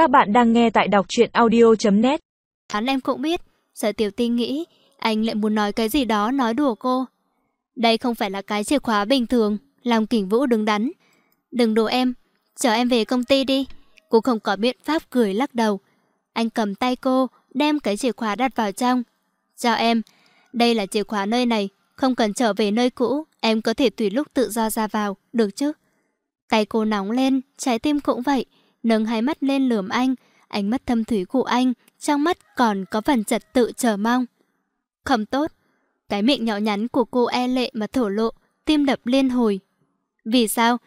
Các bạn đang nghe tại đọc truyện audio.net Hắn em cũng biết, sợ tiểu tinh nghĩ, anh lại muốn nói cái gì đó nói đùa cô. Đây không phải là cái chìa khóa bình thường, lòng kỉnh vũ đứng đắn. Đừng đùa em, chở em về công ty đi. Cô không có biện pháp cười lắc đầu. Anh cầm tay cô, đem cái chìa khóa đặt vào trong. cho em, đây là chìa khóa nơi này, không cần trở về nơi cũ, em có thể tùy lúc tự do ra vào, được chứ? Tay cô nóng lên, trái tim cũng vậy, nâng hai mắt lên lườm anh, ánh mắt thâm thủy của anh, trong mắt còn có phần trật tự chờ mong. Không tốt, cái miệng nhỏ nhắn của cô e lệ mà thổ lộ, tim đập liên hồi. Vì sao?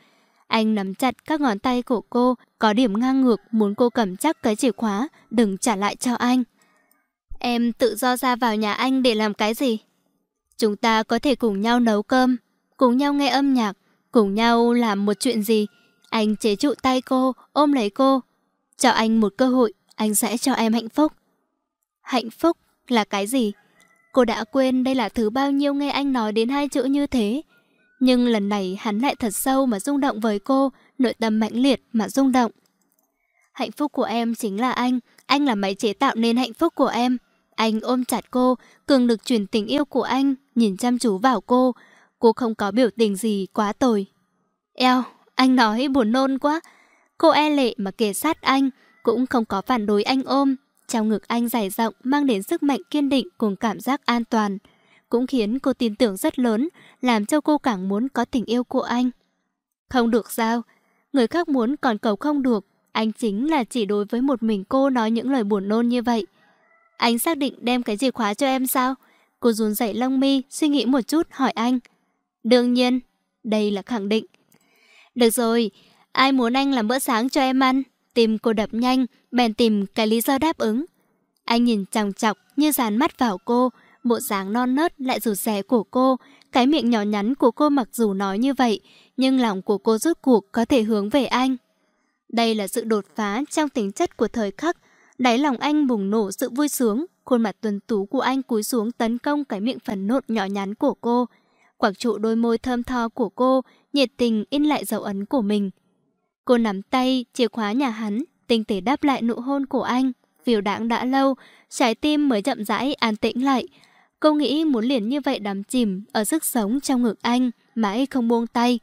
Anh nắm chặt các ngón tay của cô, có điểm ngang ngược muốn cô cầm chắc cái chìa khóa, đừng trả lại cho anh. Em tự do ra vào nhà anh để làm cái gì? Chúng ta có thể cùng nhau nấu cơm, cùng nhau nghe âm nhạc, cùng nhau làm một chuyện gì. Anh chế trụ tay cô, ôm lấy cô. Cho anh một cơ hội, anh sẽ cho em hạnh phúc. Hạnh phúc là cái gì? Cô đã quên đây là thứ bao nhiêu nghe anh nói đến hai chữ như thế. Nhưng lần này hắn lại thật sâu mà rung động với cô, nội tâm mãnh liệt mà rung động. Hạnh phúc của em chính là anh, anh là máy chế tạo nên hạnh phúc của em. Anh ôm chặt cô, cường lực truyền tình yêu của anh, nhìn chăm chú vào cô. Cô không có biểu tình gì quá tồi. Eo, anh nói buồn nôn quá. Cô e lệ mà kề sát anh, cũng không có phản đối anh ôm. Trong ngực anh dài rộng mang đến sức mạnh kiên định cùng cảm giác an toàn. Cũng khiến cô tin tưởng rất lớn, làm cho cô càng muốn có tình yêu của anh. Không được sao? Người khác muốn còn cầu không được. Anh chính là chỉ đối với một mình cô nói những lời buồn nôn như vậy. Anh xác định đem cái chìa khóa cho em sao? Cô run dậy lông mi, suy nghĩ một chút hỏi anh. Đương nhiên, đây là khẳng định. Được rồi, ai muốn anh làm bữa sáng cho em ăn? Tìm cô đập nhanh, bèn tìm cái lý do đáp ứng. Anh nhìn chòng chọc như dán mắt vào cô, bộ dáng non nớt lại rụt rè của cô, cái miệng nhỏ nhắn của cô mặc dù nói như vậy, nhưng lòng của cô rút cuộc có thể hướng về anh. Đây là sự đột phá trong tính chất của thời khắc, đáy lòng anh bùng nổ sự vui sướng, khuôn mặt tuần tú của anh cúi xuống tấn công cái miệng phần nộn nhỏ nhắn của cô quặc trụ đôi môi thơm tho của cô, nhiệt tình in lại dấu ấn của mình. Cô nắm tay, chìa khóa nhà hắn, tinh tế đáp lại nụ hôn của anh. Phiêu đãng đã lâu, trái tim mới chậm rãi an tĩnh lại. Cô nghĩ muốn liền như vậy đắm chìm ở sức sống trong ngực anh, mãi không buông tay.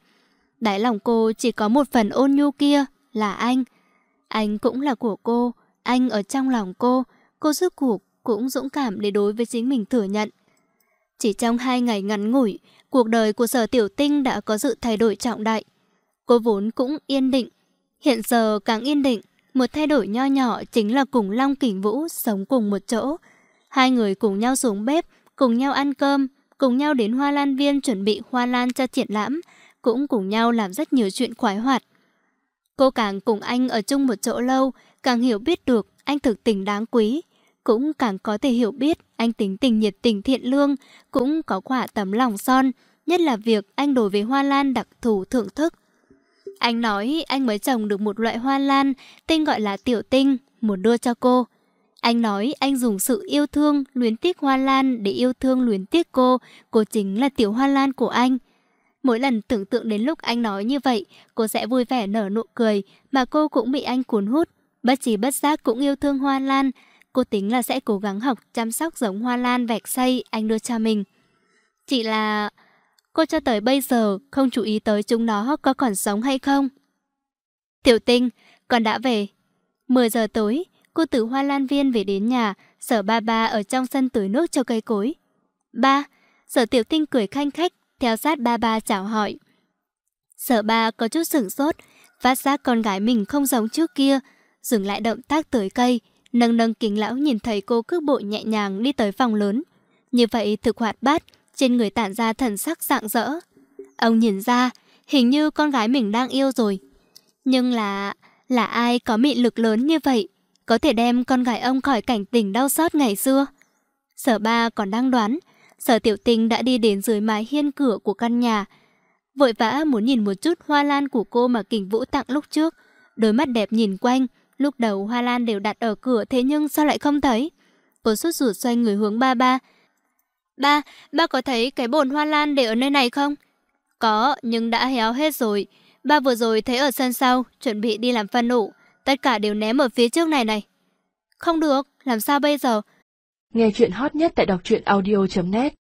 Đáy lòng cô chỉ có một phần ôn nhu kia, là anh. Anh cũng là của cô, anh ở trong lòng cô, cô rước cuộc cũng dũng cảm để đối với chính mình thừa nhận. Chỉ trong hai ngày ngắn ngủi, cuộc đời của sở tiểu tinh đã có sự thay đổi trọng đại. Cô vốn cũng yên định, hiện giờ càng yên định, một thay đổi nho nhỏ chính là cùng Long Kình Vũ sống cùng một chỗ. Hai người cùng nhau xuống bếp, cùng nhau ăn cơm, cùng nhau đến hoa lan viên chuẩn bị hoa lan cho triển lãm, cũng cùng nhau làm rất nhiều chuyện khoái hoạt. Cô càng cùng anh ở chung một chỗ lâu, càng hiểu biết được anh thực tình đáng quý. Cũng càng có thể hiểu biết anh tính tình nhiệt tình thiện lương, cũng có quả tấm lòng son, nhất là việc anh đối với hoa lan đặc thù thưởng thức. Anh nói anh mới trồng được một loại hoa lan, tên gọi là tiểu tinh, muốn đưa cho cô. Anh nói anh dùng sự yêu thương, luyến tiếc hoa lan để yêu thương luyến tiếc cô, cô chính là tiểu hoa lan của anh. Mỗi lần tưởng tượng đến lúc anh nói như vậy, cô sẽ vui vẻ nở nụ cười, mà cô cũng bị anh cuốn hút. Bất chỉ bất giác cũng yêu thương hoa lan. Cô tính là sẽ cố gắng học chăm sóc giống hoa lan vẹt xây anh đưa cho mình. Chỉ là... Cô cho tới bây giờ không chú ý tới chúng nó có còn sống hay không. Tiểu tinh, con đã về. 10 giờ tối, cô từ hoa lan viên về đến nhà, sở ba ba ở trong sân tưới nước cho cây cối. Ba, sở tiểu tinh cười khanh khách, theo sát ba ba chào hỏi. Sở ba có chút sửng sốt, phát giác con gái mình không giống trước kia, dừng lại động tác tưới cây, nâng nâng kính lão nhìn thấy cô cước bộ nhẹ nhàng đi tới phòng lớn. Như vậy thực hoạt bát, trên người tản ra thần sắc rạng rỡ. Ông nhìn ra, hình như con gái mình đang yêu rồi. Nhưng là... là ai có mị lực lớn như vậy, có thể đem con gái ông khỏi cảnh tình đau xót ngày xưa? Sở ba còn đang đoán, sở tiểu tình đã đi đến dưới mái hiên cửa của căn nhà. Vội vã muốn nhìn một chút hoa lan của cô mà kình vũ tặng lúc trước. Đôi mắt đẹp nhìn quanh, lúc đầu hoa lan đều đặt ở cửa thế nhưng sao lại không thấy? Cô sốt ruột xoay người hướng ba ba, Ba, ba có thấy cái bồn hoa lan để ở nơi này không? Có, nhưng đã héo hết rồi. Ba vừa rồi thấy ở sân sau, chuẩn bị đi làm phân nụ. tất cả đều ném ở phía trước này này. Không được, làm sao bây giờ? Nghe chuyện hot nhất tại đọc truyện audio.net